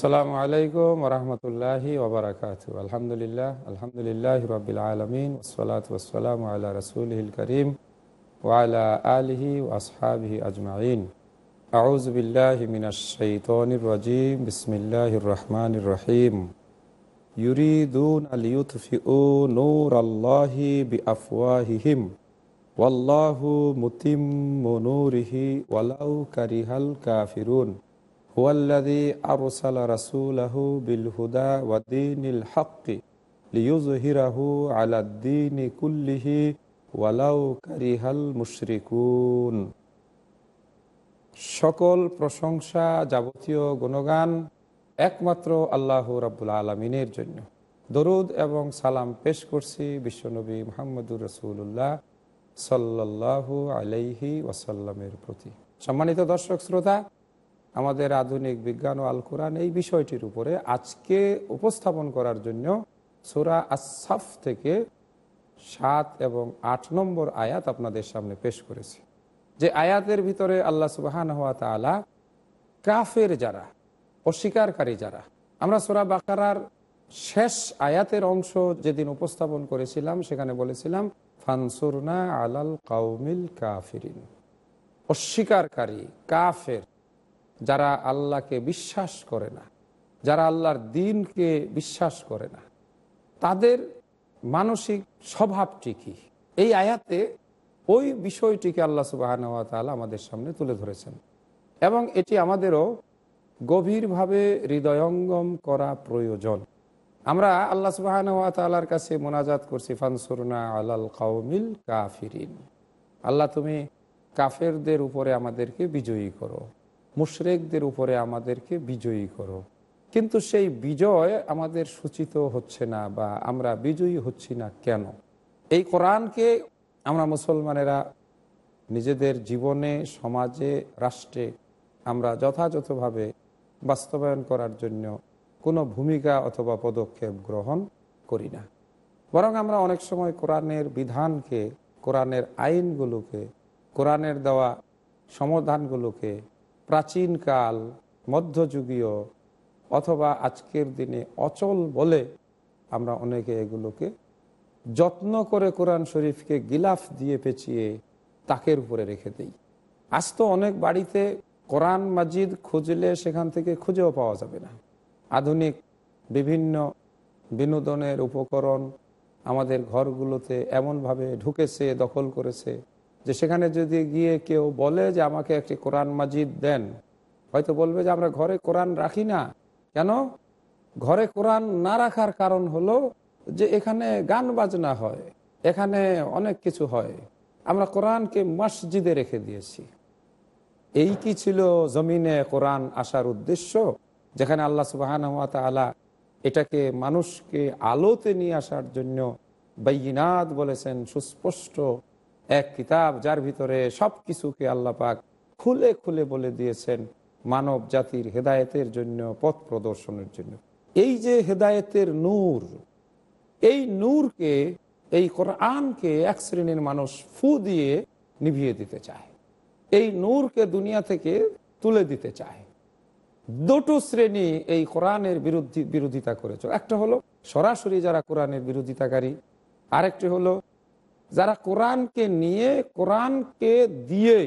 আসসালামু আলাইকুম রহমতুল্লাহি ওবরাকাত আলহামদুলিল্লাহ আলহামদুলিল্লাহ রবিল আলমিন ওসলাত ওসালাম আল্লাহ রসুলহিল করিম ওয়ালা আলহি ওয়াসহাবিহি আজমাইন আউজ বিল্লাহ মিনাশাইতনির রাজিম বিসমিল্লাহির রহমানির রহিম ইউরিদুন আলিউতফিউ নূর আল্লাহি বিআফওয়াহিহিম ওয়াল্লাহু মুতিম্মু নূরিহি ওয়ালাউ কারিহাল কাফিরুন কুল্লিহি ওয়ালাউ কারিহাল মুশরিকুন। সকল প্রশংসা যাবতীয় গুণগান একমাত্র আল্লাহ রাব্বুল আলমিনের জন্য। দরুদ এবং সালাম পেশ করছি বিশ্বনবী মোহাম্মদুর রসুল্লাহ সাল্লাহু আলাইহি ওয়াসাল্লামের প্রতি। সম্মানিত দর্শক, শ্রোতা আমাদের আধুনিক বিজ্ঞান ও আল কোরআন এই বিষয়টির উপরে আজকে উপস্থাপন করার জন্য সুরা আসাফ থেকে সাত এবং আট নম্বর আয়াত আপনাদের সামনে পেশ করেছি। যে আয়াতের ভিতরে আল্লাহ সুবাহান হওয়া তালা কাফের যারা, অস্বীকারী যারা, আমরা সোরা বাকারার শেষ আয়াতের অংশ যেদিন উপস্থাপন করেছিলাম, সেখানে বলেছিলাম, ফানসুরনা আলাল কাউমিল কাফিরিন। অস্বীকারী কাফের যারা আল্লাহকে বিশ্বাস করে না, যারা আল্লাহর দিনকে বিশ্বাস করে না, তাদের মানসিক স্বভাবটি কি এই আয়াতে ওই বিষয়টিকে আল্লাহ সুবাহ আমাদের সামনে তুলে ধরেছেন এবং এটি আমাদেরও গভীরভাবে হৃদয়ঙ্গম করা প্রয়োজন। আমরা আল্লাহ সুবাহর কাছে মোনাজাত করছি, ফানসুরনা আলাল কাউমিল কাফিরিন। আল্লাহ তুমি কাফেরদের উপরে আমাদেরকে বিজয়ী করো। মুশরেকদের উপরে আমাদেরকে বিজয়ী করো। কিন্তু সেই বিজয় আমাদের সূচিত হচ্ছে না বা আমরা বিজয়ী হচ্ছি না কেন? এই কোরআনকে আমরা মুসলমানেরা নিজেদের জীবনে, সমাজে, রাষ্ট্রে আমরা যথাযথভাবে বাস্তবায়ন করার জন্য কোনো ভূমিকা অথবা পদক্ষেপ গ্রহণ করি না। বরং আমরা অনেক সময় কোরআনের বিধানকে, কোরআনের আইনগুলোকে, কোরআনের দেওয়া সমাধানগুলোকে প্রাচীনকাল মধ্যযুগীয় অথবা আজকের দিনে অচল বলে আমরা অনেকে এগুলোকে যত্ন করে কোরআন শরীফকে গিলাফ দিয়ে পেঁচিয়ে তাকের উপরে রেখে দেই। আজ তো অনেক বাড়িতে কোরআন মাজিদ খুঁজলে সেখান থেকে খুঁজেও পাওয়া যাবে না। আধুনিক বিভিন্ন বিনোদনের উপকরণ আমাদের ঘরগুলোতে এমনভাবে ঢুকেছে, দখল করেছে যে সেখানে যদি গিয়ে কেউ বলে যে আমাকে একটি কোরআন মাজিদ দেন, হয়তো বলবে যে আমরা ঘরে কোরআন রাখি না। কেন? ঘরে কোরআন না রাখার কারণ হলো যে এখানে গান বাজনা হয়, এখানে অনেক কিছু হয়। আমরা কোরআনকে মসজিদে রেখে দিয়েছি। এই কি ছিল জমিনে কোরআন আসার উদ্দেশ্য? যেখানে আল্লাহ সুবাহান আলা এটাকে মানুষকে আলোতে নিয়ে আসার জন্য বাইনাত বলেছেন, সুস্পষ্ট এক কিতাব যার ভিতরে সব কিছুকে আল্লাহ পাক খুলে খুলে বলে দিয়েছেন মানব জাতির হেদায়েতের জন্য, পথ প্রদর্শনের জন্য। এই যে হেদায়েতের নূর, এই নূরকে, এই কোরআনকে এক শ্রেণির মানুষ ফু দিয়ে নিভিয়ে দিতে চায়। এই নূরকে দুনিয়া থেকে তুলে দিতে চায়। দুটো শ্রেণি এই কোরআনের বিরোধী বিরোধিতা করেছ। একটা হলো সরাসরি যারা কোরআনের বিরোধিতাকারী, আরেকটি হলো যারা কোরআনকে নিয়ে, কোরআনকে দিয়ে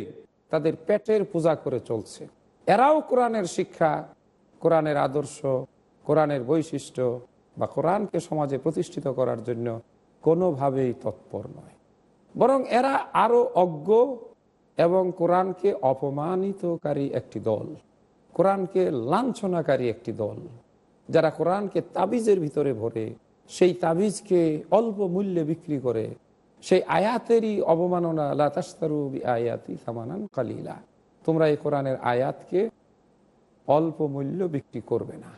তাদের পেটের পূজা করে চলছে। এরাও কোরআনের শিক্ষা, কোরআনের আদর্শ, কোরআনের বৈশিষ্ট্য বা কোরআনকে সমাজে প্রতিষ্ঠিত করার জন্য কোনোভাবেই তৎপর নয়। বরং এরা আরও অজ্ঞ এবং কোরআনকে অপমানিতকারী একটি দল, কোরআনকে লাঞ্ছনাকারী একটি দল। যারা কোরআনকে তাবিজের ভিতরে ভরে, সেই তাবিজকে অল্প মূল্যে বিক্রি করে সেই আয়াতেরই অবমাননা লাতাস্তারু আয়াতি সামানান কালিলা। তোমরা এই কোরআনের আয়াতকে অল্প মূল্য বিক্রি করবে না।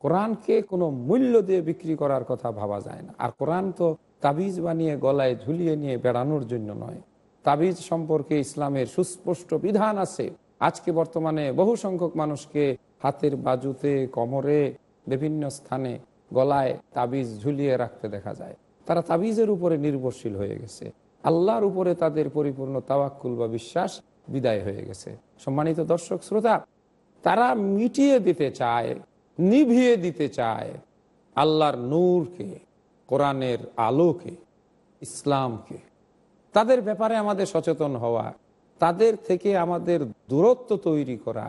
কোরআনকে কোনো মূল্য দিয়ে বিক্রি করার কথা ভাবা যায় না। আর কোরআন তো তাবিজ বানিয়ে গলায় ঝুলিয়ে নিয়ে বেড়ানোর জন্য নয়। তাবিজ সম্পর্কে ইসলামের সুস্পষ্ট বিধান আছে। আজকে বর্তমানে বহু সংখ্যক মানুষকে হাতের বাজুতে, কোমরে, বিভিন্ন স্থানে গলায় তাবিজ ঝুলিয়ে রাখতে দেখা যায়। তারা তাবিজের উপরে নির্ভরশীল হয়ে গেছে। আল্লাহর উপরে তাদের পরিপূর্ণ তাওয়াক্কুল বা বিশ্বাস বিদায় হয়ে গেছে। সম্মানিত দর্শক, শ্রোতা, তারা মিটিয়ে দিতে চায়, নিভিয়ে দিতে চায় আল্লাহর নূরকে, কোরআনের আলোকে, ইসলামকে। তাদের ব্যাপারে আমাদের সচেতন হওয়া, তাদের থেকে আমাদের দূরত্ব তৈরি করা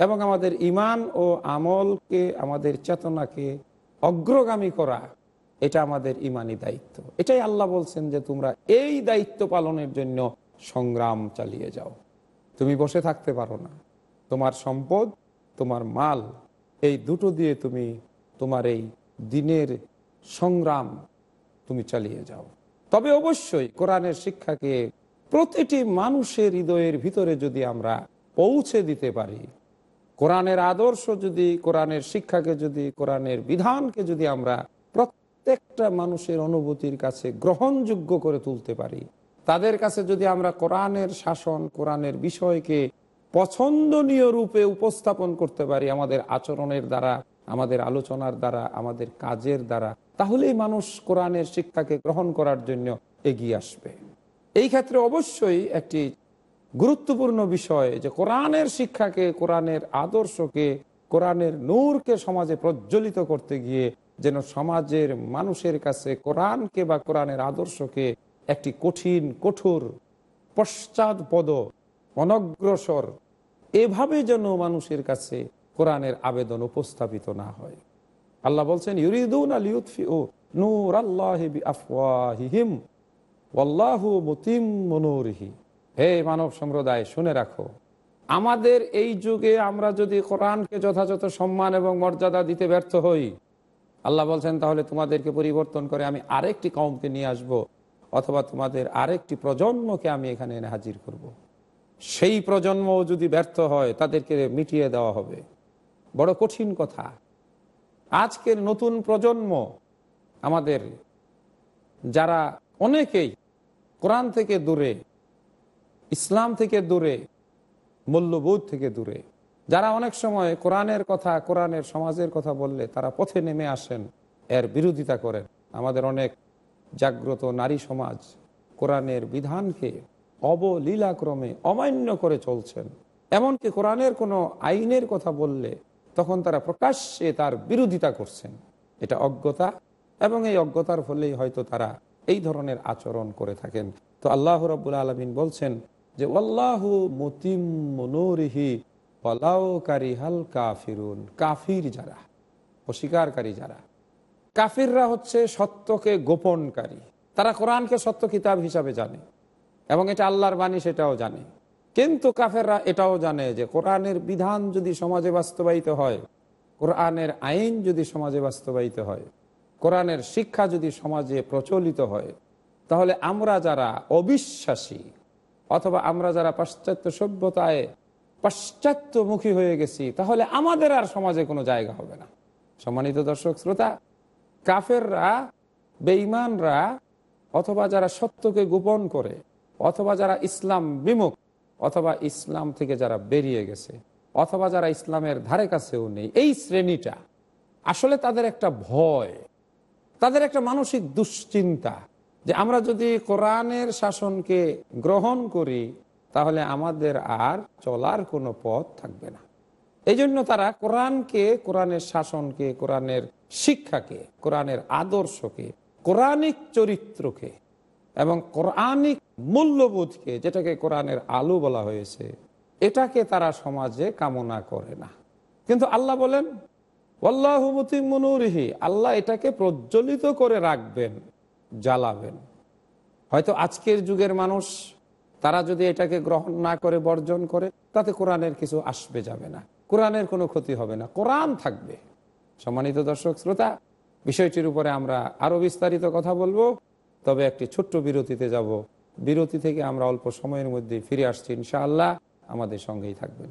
এবং আমাদের ইমান ও আমলকে, আমাদের চেতনাকে অগ্রগামী করা এটা আমাদের ইমানি দায়িত্ব। এটাই আল্লাহ বলছেন যে তোমরা এই দায়িত্ব পালনের জন্য সংগ্রাম চালিয়ে যাও। তুমি বসে থাকতে পারো না। তোমার সম্পদ, তোমার মাল, এই দুটো দিয়ে তুমি তোমার এই দিনের সংগ্রাম তুমি চালিয়ে যাও। তবে অবশ্যই কোরআনের শিক্ষাকে প্রতিটি মানুষের হৃদয়ের ভিতরে যদি আমরা পৌঁছে দিতে পারি, কোরআনের আদর্শ যদি, কোরআনের শিক্ষাকে যদি, কোরআনের বিধানকে যদি আমরা প্রত্যেকটা মানুষের অনুভূতির কাছে গ্রহণযোগ্য করে তুলতে পারি। তাদের কাছে যদি আমরা কোরআনের শাসন, কোরআনের বিষয়কে পছন্দনীয় রূপে উপস্থাপন করতে পারি আমাদের আচরণের দ্বারা, আমাদের আলোচনার দ্বারা, আমাদের কাজের দ্বারা, তাহলেই মানুষ কোরআনের শিক্ষাকে গ্রহণ করার জন্য এগিয়ে আসবে। এই ক্ষেত্রে অবশ্যই একটি গুরুত্বপূর্ণ বিষয় যে কোরআনের শিক্ষাকে, কোরআনের আদর্শকে, কোরআনের নূরকে সমাজে প্রজ্বলিত করতে গিয়ে যেন সমাজের মানুষের কাছে কোরআনকে বা কোরআনের আদর্শকে একটি কঠিন, কঠোর, পশ্চাৎপদ, অনগ্রসর, এভাবে যেন মানুষের কাছে কোরআনের আবেদন উপস্থাপিত না হয়। আল্লাহ বলছেন, ইউরিদুন আল ইউৎফি ও নূর আল্লাহ আফওয়াহিহিম ওয়াল্লাহু মুতিম মনুরহি। হে মানব সম্প্রদায়, শুনে রাখো। আমাদের এই যুগে আমরা যদি কোরআনকে যথাযথ সম্মান এবং মর্যাদা দিতে ব্যর্থ হই আল্লাহ বলছেন, তাহলে তোমাদেরকে পরিবর্তন করে আমি আরেকটি কমকে নিয়ে আসব, অথবা তোমাদের আরেকটি প্রজন্মকে আমি এখানে এনে হাজির করব। সেই প্রজন্ম যদি ব্যর্থ হয়, তাদেরকে মিটিয়ে দেওয়া হবে বড় কঠিন কথা আজকের নতুন প্রজন্ম, আমাদের যারা অনেকেই কোরআন থেকে দূরে, ইসলাম থেকে দূরে, মূল্যবোধ থেকে দূরে যারা অনেক সময় কোরআনের কথা, কোরআনের সমাজের কথা বললে তারা পথে নেমে আসেন, এর বিরোধিতা করেন। আমাদের অনেক জাগ্রত নারী সমাজ কোরআনের বিধানকে অবলীলাক্রমে অমান্য করে চলছেন। এমনকি কোরআনের কোনো আইনের কথা বললে তখন তারা প্রকাশ্যে তার বিরোধিতা করছেন। এটা অজ্ঞতা এবং এই অজ্ঞতার ফলেই হয়তো তারা এই ধরনের আচরণ করে থাকেন। তো আল্লাহ রব্বুল আলমিন বলছেন যে আল্লাহু মতিম মনোরিহি পলাওকারী হাল কাফিরুন, কাফির যারা অস্বীকারী যারা। কাফিররা হচ্ছে সত্যকে গোপনকারী। তারা কোরআনকে সত্য কিতাব হিসাবে জানে এবং এটা আল্লাহর বাণী সেটাও জানে। কিন্তু কাফেররা এটাও জানে যে কোরআনের বিধান যদি সমাজে বাস্তবায়িত হয়, কোরআনের আইন যদি সমাজে বাস্তবায়িত হয়, কোরআনের শিক্ষা যদি সমাজে প্রচলিত হয়, তাহলে আমরা যারা অবিশ্বাসী অথবা আমরা যারা পাশ্চাত্য সভ্যতায় পাশ্চাত্যমুখী হয়ে গেছি, তাহলে আমাদের আর সমাজে কোনো জায়গা হবে না। সম্মানিত দর্শক, শ্রোতা, কাফেররা, বেঈমানরা, অথবা যারা সত্যকে গোপন করে, অথবা যারা ইসলাম বিমুখ, অথবা ইসলাম থেকে যারা বেরিয়ে গেছে, অথবা যারা ইসলামের ধারে কাছেও নেই, এই শ্রেণীটা আসলে তাদের একটা ভয়, তাদের একটা মানসিক দুশ্চিন্তা যে আমরা যদি কোরআনের শাসনকে গ্রহণ করি তাহলে আমাদের আর চলার কোনো পথ থাকবে না। এই জন্য তারা কোরআনকে, কোরআনের শাসনকে, কোরআনের শিক্ষাকে, কোরআনের আদর্শকে, কোরআনিক চরিত্রকে এবং কোরআনিক মূল্যবোধকে, যেটাকে কোরআনের আলো বলা হয়েছে, এটাকে তারা সমাজে কামনা করে না। কিন্তু আল্লাহ বলেন মনুরহি আল্লাহ এটাকে প্রজ্বলিত করে রাখবেন, জ্বালাবেন। হয়তো আজকের যুগের মানুষ তারা যদি এটাকে গ্রহণ না করে, বর্জন করে, তাতে কোরআনের কিছু আসবে যাবে না। কোরআনের কোনো ক্ষতি হবে না। কোরআন থাকবে। সম্মানিত দর্শক, শ্রোতা, বিষয়টির উপরে আমরা আরও বিস্তারিত কথা বলব। তবে একটি ছোট্ট বিরতিতে যাব। বিরতি থেকে আমরা অল্প সময়ের মধ্যে ফিরে আসছি, ইনশাআল্লাহ। আমাদের সঙ্গেই থাকবেন।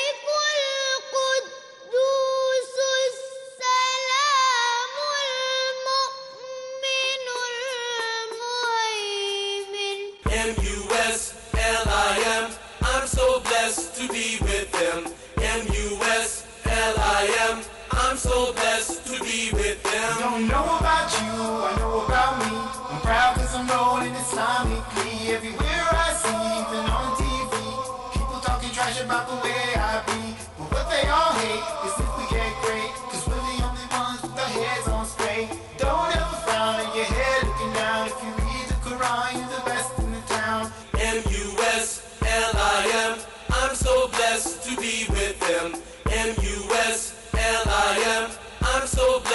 don't know about you.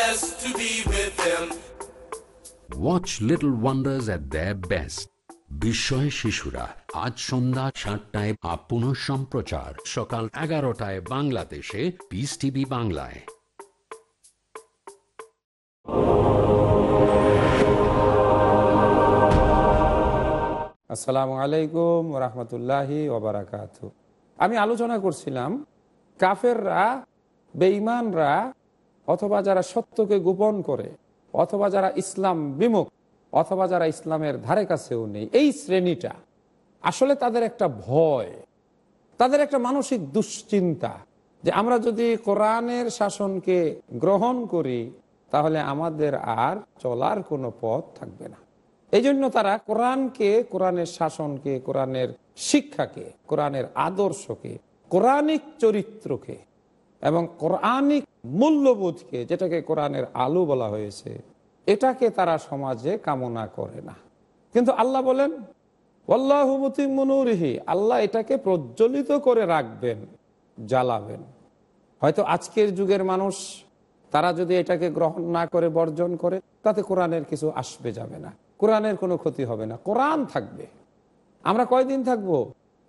Blessed to be with him. Watch little wonders at the best বিস্ময় শিশুরা আজ সন্ধ্যা সাতটায় আপ পুনঃ সম্প্রচার সকাল এগারোটায় বাংলাদেশে পিস টিভি বাংলায়। আসসালামু আলাইকুম রহমতুল্লাহি ওবরাকাত আমি আলোচনা করছিলাম কাফেররা বেঈমানরা অথবা যারা সত্যকে গোপন করে, অথবা যারা ইসলাম বিমুখ, অথবা যারা ইসলামের ধারে কাছেও নেই, এই শ্রেণীটা আসলে তাদের একটা ভয়, তাদের একটা মানসিক দুশ্চিন্তা যে আমরা যদি কোরআনের শাসনকে গ্রহণ করি, তাহলে আমাদের আর চলার কোনো পথ থাকবে না। এই জন্য তারা কোরআনকে, কোরআনের শাসনকে, কোরআনের শিক্ষাকে, কোরআনের আদর্শকে, কোরআনিক চরিত্রকে এবং কোরআনিক মূল্যবোধকে, যেটাকে কোরআনের আলু বলা হয়েছে, এটাকে তারা সমাজে কামনা করে না। কিন্তু আল্লাহ বলেন মনুরহি আল্লাহ এটাকে প্রজ্বলিত করে রাখবেন, জ্বালাবেন। হয়তো আজকের যুগের মানুষ, তারা যদি এটাকে গ্রহণ না করে, বর্জন করে, তাতে কোরআনের কিছু আসবে যাবে না। কোরআনের কোনো ক্ষতি হবে না। কোরআন থাকবে। আমরা কয়দিন থাকব?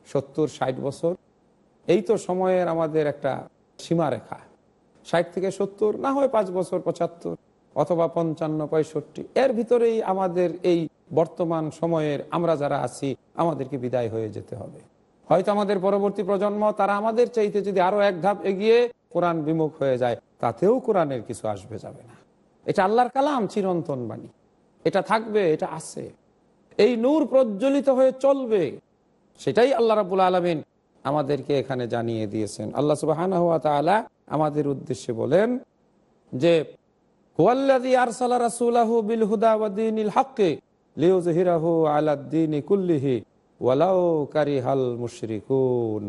সত্তর, ষাট বছর? এই তো সময়ের আমাদের একটা সীমারেখা। ষাট থেকে সত্তর, না হয় পাঁচ বছর পঁচাত্তর অথবা পঞ্চান্ন, পঁয়ষট্টি। এর ভিতরেই আমাদের এই বর্তমান সময়ের আমরা যারা আছি, আমাদেরকে বিদায় হয়ে যেতে হবে। হয়তো আমাদের পরবর্তী প্রজন্ম, তারা আমাদের চাইতে যদি আরও এক ধাপ এগিয়ে কোরআন বিমুখ হয়ে যায়, তাতেও কোরআনের কিছু আসবে, যাবে না। এটা আল্লাহর কালাম, চিরন্তন বাণী। এটা থাকবে, এটা আছে। এই নূর প্রজ্বলিত হয়ে চলবে, সেটাই আল্লাহ রাবুল আলমিন আমাদেরকে এখানে জানিয়ে দিয়েছেন। আল্লাহ সুবাহ আমাদের উদ্দেশ্যে বলেন যে বিল হুদা ওয়া দীনিল হাক্কি লিইয়ুযহিরাহু আলাদ দীনি কুল্লিহি ওয়ালাউ কারিহাল মুশরিকুন।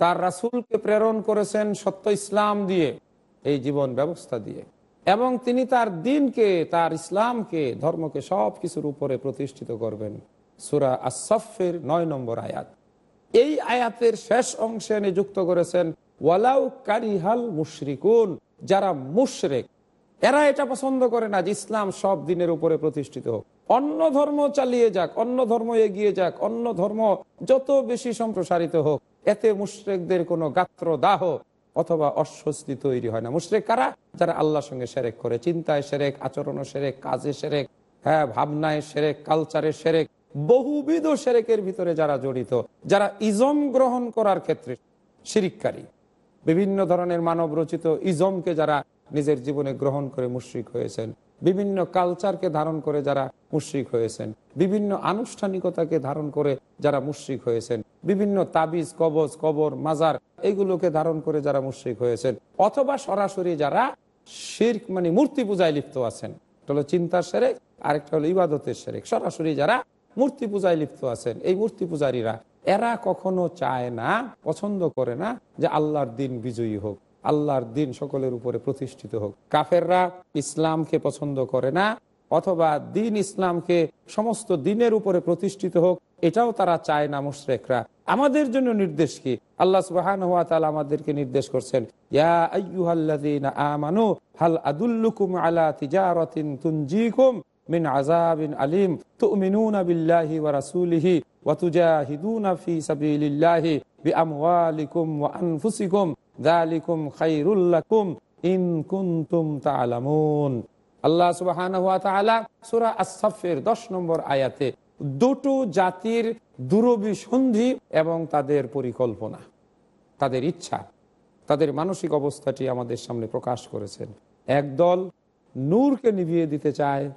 তার রাসূলকে প্রেরণ করেছেন সত্য ইসলাম দিয়ে, এই জীবন ব্যবস্থা দিয়ে। এবং তিনি তার দিনকে, তার ইসলামকে, ধর্মকে সব কিছুর উপরে প্রতিষ্ঠিত করবেন। সুরা আসফের নয় নম্বর আয়াত। এই আয়াতের শেষ অংশে নিযুক্ত করেছেন, ওয়ালাউ কারিহাল মুশরিকুন যারা মুশরেক, এরা এটা পছন্দ করে না যে ইসলাম সব দিনের উপরে প্রতিষ্ঠিত হোক। অন্য ধর্ম চালিয়ে যাক, অন্য ধর্ম এগিয়ে যাক, অন্য ধর্ম যত বেশি সম্প্রসারিত হোক, এতে মুশরেকদের কোনো গাত্র দাহ অথবা অস্বস্তি তৈরি হয় না। মুশরেক কারা? যারা আল্লাহর সঙ্গে সেরেক করে। চিন্তায় সেরেক, আচরণ সেরেক, কাজে সেরেক হ্যাঁ ভাবনায় সেরেক কালচারে সেরেক বহুবিধ সেরেকের ভিতরে যারা জড়িত, যারা ইজম গ্রহণ করার ক্ষেত্রে শিরিককারী। বিভিন্ন ধরনের মানব রচিত ইজমকে যারা নিজের জীবনে গ্রহণ করে মুশ্রিক হয়েছেন, বিভিন্ন কালচারকে ধারণ করে যারা মুশ্রিক হয়েছেন, বিভিন্ন আনুষ্ঠানিকতাকে ধারণ করে যারা মুশ্রিক হয়েছেন, বিভিন্ন তাবিজ, কবজ, কবর, মাজার এগুলোকে ধারণ করে যারা মুশ্রিক হয়েছেন, অথবা সরাসরি যারা শির্ক মানে মূর্তি পূজায় লিপ্ত আছেন। একটা হলো চিন্তার সেরেক, আরেকটা হলো ইবাদতের সেরেক। সরাসরি যারা মূর্তি পূজায় লিপ্ত আছেন। এই মূর্তি পূজারীরা, এরা কখনো চায় না, পছন্দ করে না যে আল্লাহর দিন বিজয়ী হোক, আল্লাহর দিন সকলের উপরে প্রতিষ্ঠিত হোক। কাফেররা ইসলামকে পছন্দ করে না, অথবা দিন ইসলামকে সমস্ত দিনের উপরে প্রতিষ্ঠিত হোক, এটাও তারা চায় না মুশরেকরা। আমাদের জন্য নির্দেশ কি? আল্লাহ সুবাহান হাত আমাদেরকে নির্দেশ করছেন, ইয়া আমানু, হাল আদুল্লুকুম আলা তিজারাতিন তুনজিকুম তা'লামুন আল্লাহ সুবহানাহু ওয়া তাআলা সূরা আস-সাফের 10 নম্বর আয়াতে দুটো জাতির দুরবিসন্ধি এবং তাদের পরিকল্পনা, তাদের ইচ্ছা, তাদের মানসিক অবস্থাটি আমাদের সামনে প্রকাশ করেছেন। একদল নূরকে নিভিয়ে দিতে চায়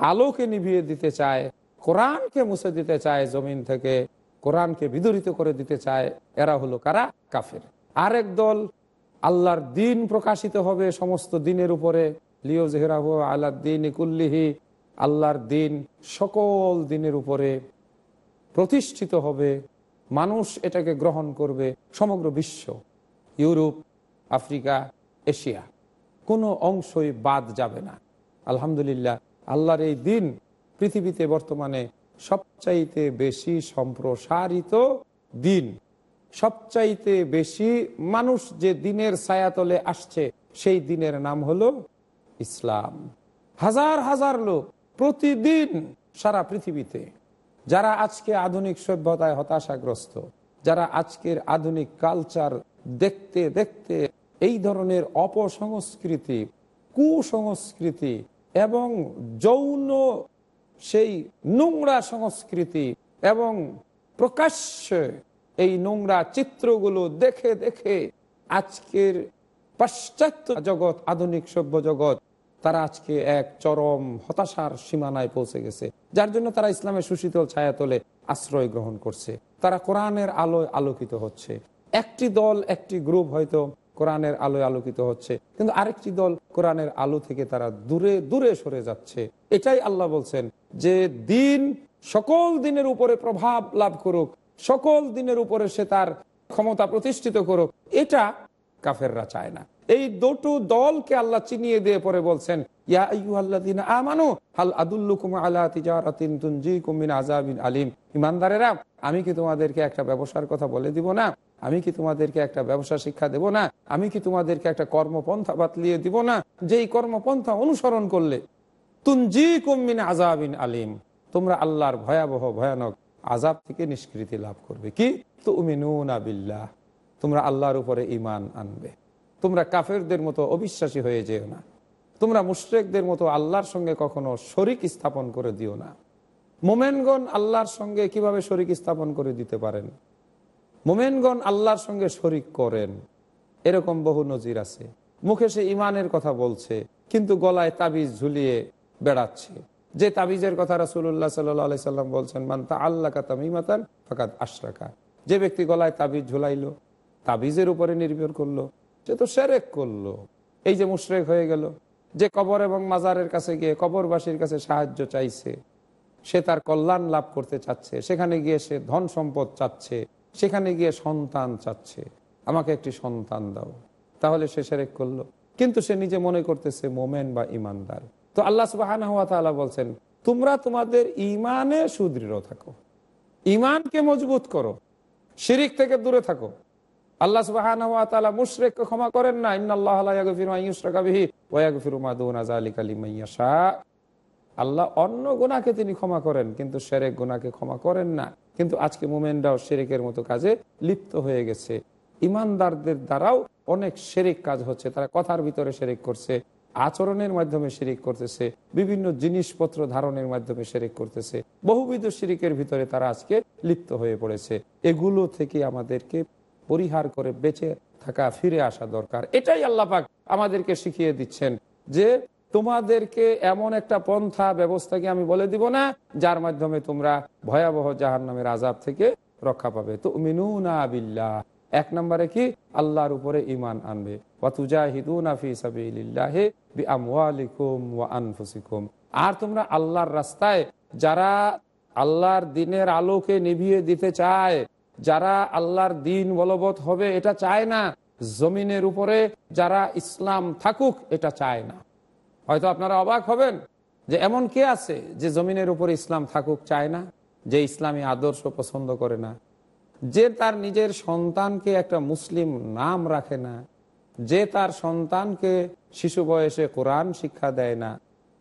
আলোকে নিভিয়ে দিতে চায়, কোরআনকে মুছে দিতে চায় জমিন থেকে, কোরআনকে বিদরিত করে দিতে চায়, এরা হলো কারা? কাফের। আরেক দল আল্লাহর দিন প্রকাশিত হবে সমস্ত দিনের উপরে। লিও জেহরাহ আল্লাহ দিন ইকুল্লিহি আল্লাহর দিন সকল দিনের উপরে প্রতিষ্ঠিত হবে। মানুষ এটাকে গ্রহণ করবে সমগ্র বিশ্ব, ইউরোপ, আফ্রিকা, এশিয়া। কোনো অংশই বাদ যাবে না। আলহামদুলিল্লাহ আল্লাহর এই দিন পৃথিবীতে বর্তমানে সবচাইতে বেশি সম্প্রসারিত দিন। সবচাইতে বেশি মানুষ যে দিনের ছায়াতলে আসছে, সেই দিনের নাম হলো ইসলাম। হাজার হাজার লোক প্রতিদিন সারা পৃথিবীতে, যারা আজকে আধুনিক সভ্যতায় হতাশাগ্রস্ত, যারা আজকের আধুনিক কালচার দেখতে দেখতে এই ধরনের অপসংস্কৃতি, কুসংস্কৃতি এবং যৌন সেই নোংরা সংস্কৃতি এবং প্রকাশ্যে এই নোংরা চিত্রগুলো দেখে দেখে আজকের পাশ্চাত্য জগৎ, আধুনিক সভ্য জগৎ, তারা আজকে এক চরম হতাশার সীমানায় পৌঁছে গেছে। যার জন্য তারা ইসলামের সুশীতল ছায়া ছায়াতলে আশ্রয় গ্রহণ করছে। তারা কোরআনের আলোয় আলোকিত হচ্ছে। একটি দল, একটি গ্রুপ হয়তো কোরআনের আলোয় আলোকিত হচ্ছে। কিন্তু আরেকটি দল কোরআনের আলো থেকে তারা দূরে দূরে সরে যাচ্ছে। এটাই আল্লাহ বলছেন যে দিন সকল দিনের উপরে প্রভাব লাভ করুক, সকল দিনের উপরে সে তার ক্ষমতা প্রতিষ্ঠিত করুক। এটা কাফেররা চায় না। এই দুটো দলকে আল্লাহ চিনিয়ে দিয়ে পরে বলছেন আমি কি তোমাদেরকে একটা ব্যবসার কথা বলে দিব না? আমি কি তোমাদেরকে একটা ব্যবসা শিক্ষা দেব না? আমি কি তোমাদেরকে একটা কর্মপন্থা বাতলিয়ে দিব না? যেই কর্মপন্থা অনুসরণ করলে, তুনজিকুম মিন আযাবিন আলিম। তোমরা আল্লাহর ভয়াবহ, ভয়ানক আজাব থেকে নিষ্কৃতি লাভ করবে। কি? তুমিনুনা বিল্লাহ। তোমরা আল্লাহর উপরে ইমান আনবে। তোমরা কাফেরদের মতো অবিশ্বাসী হয়ে যেও না। তোমরা মুশরেকদের মতো আল্লাহর সঙ্গে কখনো শরিক স্থাপন করে দিও না। মোমেনগণ আল্লাহর সঙ্গে কীভাবে শরিক স্থাপন করে দিতে পারেন? মোমেনগণ আল্লাহর সঙ্গে শরিক করেন। এরকম বহু নজির আছে। মুখে সে ইমানের কথা বলছে, কিন্তু গলায় তাবিজ ঝুলিয়ে বেড়াচ্ছে। যে তাবিজের কথা রাসুল্লাহ সাল্লাহ সাল্লাম বলছেন মান্তা আল্লাহ তামিমাতান ফাকাত আশরাকা। যে ব্যক্তি গলায় তাবিজ ঝুলাইলো তাবিজের উপরে নির্ভর করল, সে তো সেরেক করল। এই যে মুশরেক হয়ে গেল, যে কবর এবং মাজারের কাছে গিয়ে কবরবাসীর কাছে সাহায্য চাইছে, সে তার কল্যাণ লাভ করতে চাচ্ছে, সেখানে গিয়ে সে ধন সম্পদ চাচ্ছে, সেখানে গিয়ে সন্তান চাচ্ছে, আমাকে একটি সন্তান দাও। তাহলে সে সেরেক করল। কিন্তু সে নিজে মনে করতেছে মোমেন বা ইমানদার। তো আল্লাহ সুবাহ বলছেন, তোমরা তোমাদের ইমানে সুদৃঢ় থাকো। ইমানকে মজবুত করো। শিরিক থেকে দূরে থাকো। আল্লাহ সুবাহ মুশরেককে ক্ষমা করেন না। আল্লাহ অন্য গুণাকে তিনি ক্ষমা করেন, কিন্তু সেরেক গুণাকে ক্ষমা করেন না। কিন্তু আজকে মোমেনরাও সেরেকের মতো কাজে লিপ্ত হয়ে গেছে। ইমানদারদের দ্বারাও অনেক শেরিক কাজ হচ্ছে। তারা কথার ভিতরে শেরিক করছে, আচরণের মাধ্যমে শিরিক করতেছে, বিভিন্ন জিনিসপত্র ধারণের মাধ্যমে শিরিক করতেছে। বহুবিধ শিরিকের ভিতরে তারা আজকে লিপ্ত হয়ে পড়েছে। এগুলো থেকে আমাদেরকে পরিহার করে বেঁচে থাকা, ফিরে আসা দরকার। এটাই আল্লাপাক আমাদেরকে শিখিয়ে দিচ্ছেন যে তোমাদেরকে এমন একটা পন্থা ব্যবস্থাকে আমি বলে দিব না, যার মাধ্যমে তোমরা ভয়াবহ জাহান নামের আজাব থেকে রক্ষা পাবে। তো মিনুনা বিল্লাহ। এক নম্বরে কি? আল্লাহর উপরে ইমান আনবে। আর তোমরা আল্লাহর রাস্তায় যারা আল্লাহর দিনের আলোকে নিভিয়ে দিতে চায় যারা আল্লাহর দিন বলবৎ হবে এটা চায় না, জমিনের উপরে যারা ইসলাম থাকুক এটা চায় না। হয়তো আপনারা অবাক হবেন যে এমন কে আছে যে জমিনের উপরে ইসলাম থাকুক চায় না, যে ইসলামী আদর্শ পছন্দ করে না, যে তার নিজের সন্তানকে একটা মুসলিম নাম রাখে না, যে তার সন্তানকে শিশু বয়সে কোরআন শিক্ষা দেয় না,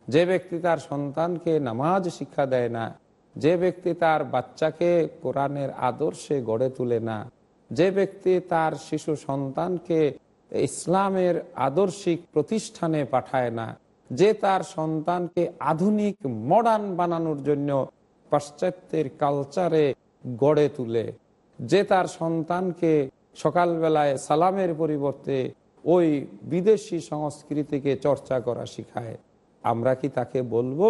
যে ব্যক্তি তার সন্তানকে নামাজ শিক্ষা দেয় না যে ব্যক্তি তার বাচ্চাকে কোরআনের আদর্শে গড়ে তুলে না, যে ব্যক্তি তার শিশু সন্তানকে ইসলামের আদর্শিক প্রতিষ্ঠানে পাঠায় না, যে তার সন্তানকে আধুনিক মডার্ন বানানোর জন্য পাশ্চাত্যের কালচারে গড়ে তুলে, যে তার সন্তানকে সকালবেলায় সালামের পরিবর্তে ওই বিদেশি সংস্কৃতিকে চর্চা করা শিখায়। আমরা কি তাকে বলব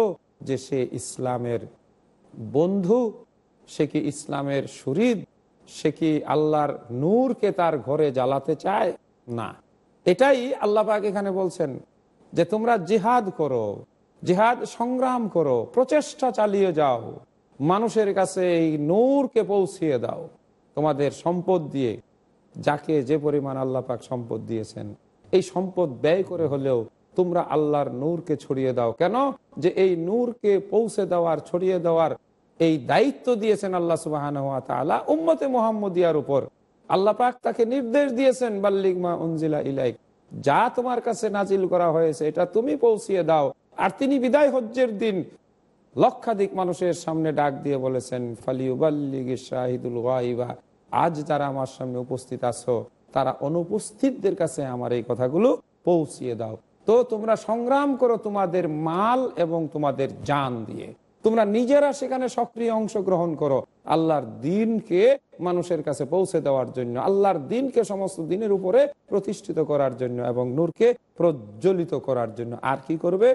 যে সে ইসলামের বন্ধু, সে কি ইসলামের শরীর? সে কি আল্লাহর নূরকে তার ঘরে জ্বালাতে চায়? না। এটাই আল্লাপাক এখানে বলছেন যে তোমরা জিহাদ করো, জিহাদ সংগ্রাম করো, প্রচেষ্টা চালিয়ে যাও, মানুষের কাছে এই নূরকে পৌঁছিয়ে দাও, তোমাদের সম্পদ দিয়ে, যাকে যে পরিমাণ আল্লাহ পাক সম্পদ দিয়েছেন। এই সম্পদ ব্যয় করে হলেও তোমরা আল্লাহর নূরকে ছড়িয়ে দাও। কেন? যে এই নূরকে পৌঁছে দেওয়ার, ছড়িয়ে দেওয়ার এই দায়িত্ব দিয়েছেন আল্লাহ সুবাহ উম্মতে মোহাম্মদিয়ার উপর। আল্লাহ পাক তাকে নির্দেশ দিয়েছেন বাল্লিগমা উনজিলা ইলাইক। যা তোমার কাছে নাজিল করা হয়েছে, এটা তুমি পৌঁছিয়ে দাও। আর তিনি বিদায় হজ্জের দিন লক্ষাধিক মানুষের সামনে ডাক দিয়ে বলেছেন, ফালিউবাল্লিগ শাহিদুল গাইবা আজ যারা আমার সামনে উপস্থিত আছো, তারা অনুপস্থিতদের কাছে আমার এই কথাগুলো পৌঁছিয়ে দাও। তো তোমরা সংগ্রাম করো তোমাদের মাল এবং তোমাদের জান দিয়ে। তোমরা নিজেরা সেখানে সক্রিয় অংশগ্রহণ করো। আল্লাহর দিনকে মানুষের কাছে পৌঁছে দেওয়ার জন্য, আল্লাহর দিনকে সমস্ত দিনের উপরে প্রতিষ্ঠিত করার জন্য এবং নূরকে প্রজ্বলিত করার জন্য। আর কি করবে?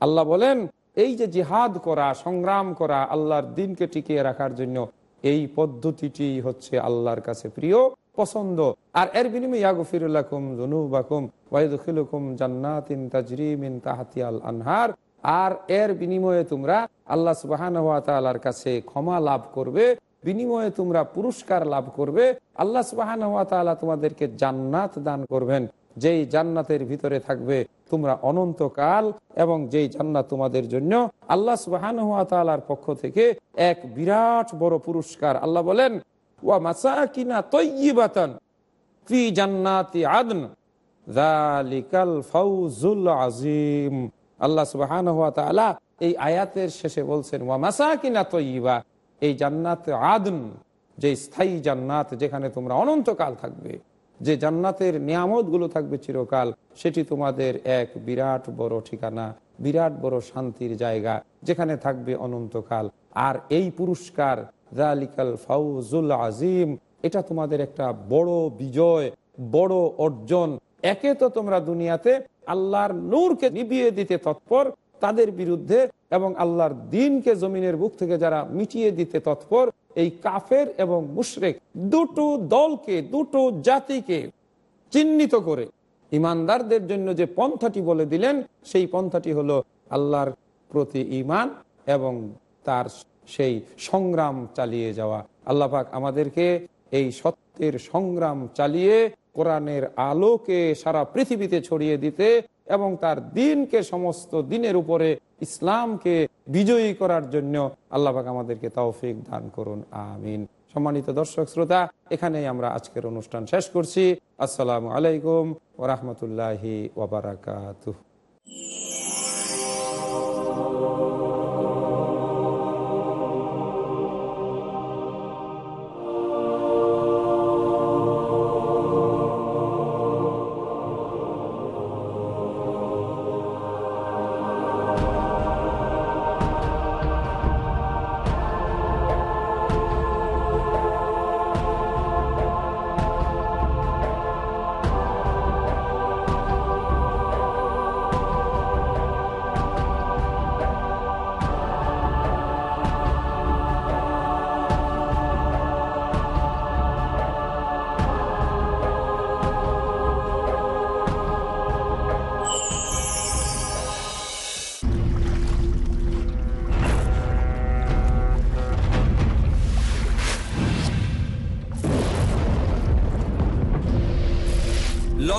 আল্লাহ বলেন, এই যে জিহাদ করা, সংগ্রাম করা আল্লাহর দিনকে টিকিয়ে রাখার জন্য, এই পদ্ধতিটি হচ্ছে আল্লাহর কাছে প্রিয়। পছন্দ। আর এর বিনিময়ে আনহার। আর এর বিনিময়ে তোমরা আল্লাহ তাআলার কাছে ক্ষমা লাভ করবে, বিনিময়ে তোমরা পুরস্কার লাভ করবে। আল্লাহ তাআলা তোমাদেরকে জান্নাত দান করবেন। যেই জান্নাতের ভিতরে থাকবে তোমরা অনন্তকাল এবং যেই জান্নাত তোমাদের জন্য আল্লাহ তাআলার পক্ষ থেকে এক বিরাট বড় পুরস্কার। আল্লাহ বলেন ওয়া মাসাকিনা তয়্যিবাতান ফি জান্নাতি আদন। যালিকাল ফাউজুল আযীম। আল্লাহ তাআলা এই আয়াতের শেষে বলছেন, ওয়া মাসাকিনা তয়্যিবা এই জান্নাত আদন, যে স্থায়ী জান্নাত যেখানে তোমরা অনন্তকাল থাকবে, যে জান্নাতের নিয়ামতগুলো থাকবে চিরকাল, সেটি তোমাদের এক বিরাট বড় ঠিকানা, বিরাট বড় শান্তির জায়গা, যেখানে থাকবে অনন্তকাল। আর এই পুরস্কার আজিম। এটা তোমাদের একটা বড় বিজয়, বড় অর্জন। একে তো তোমরা দুনিয়াতে আল্লাহর নূরকে নিবিয়ে দিতে তৎপর তাদের বিরুদ্ধে এবং আল্লাহর দিনকে জমিনের বুক থেকে যারা মিটিয়ে দিতে তৎপর, এই কাফের এবং মুশরেক দুটো দলকে, দুটো জাতিকে চিহ্নিত করে। ইমানদারদের জন্য যে পন্থাটি বলে দিলেন, সেই পন্থাটি হলো আল্লাহর প্রতি ইমান এবং তার সেই সংগ্রাম চালিয়ে যাওয়া। আল্লাহ পাক আমাদেরকে এই সত্যের সংগ্রাম চালিয়ে কোরআনের আলোকে সারা পৃথিবীতে ছড়িয়ে দিতে এবং তার দিনকে সমস্ত দিনের উপরে ইসলামকে বিজয়ী করার জন্য আল্লাহ পাক আমাদেরকে তৌফিক দান করুন, আমিন। সম্মানিত দর্শক, শ্রোতা, এখানেই আমরা আজকের অনুষ্ঠান শেষ করছি। আসসালামু আলাইকুম ওরহমতুল্লাহি ওবরাকাতুহ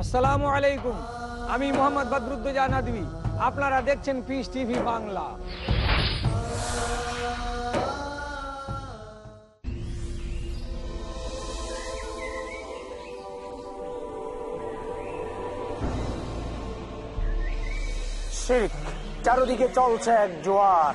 আসসালামু আলাইকুম। আমি মোহাম্মদ বদরুদ্দোজা নদী আপনারা দেখছেন পিস টিভি বাংলা। চারদিকে চলছে এক জোয়ার।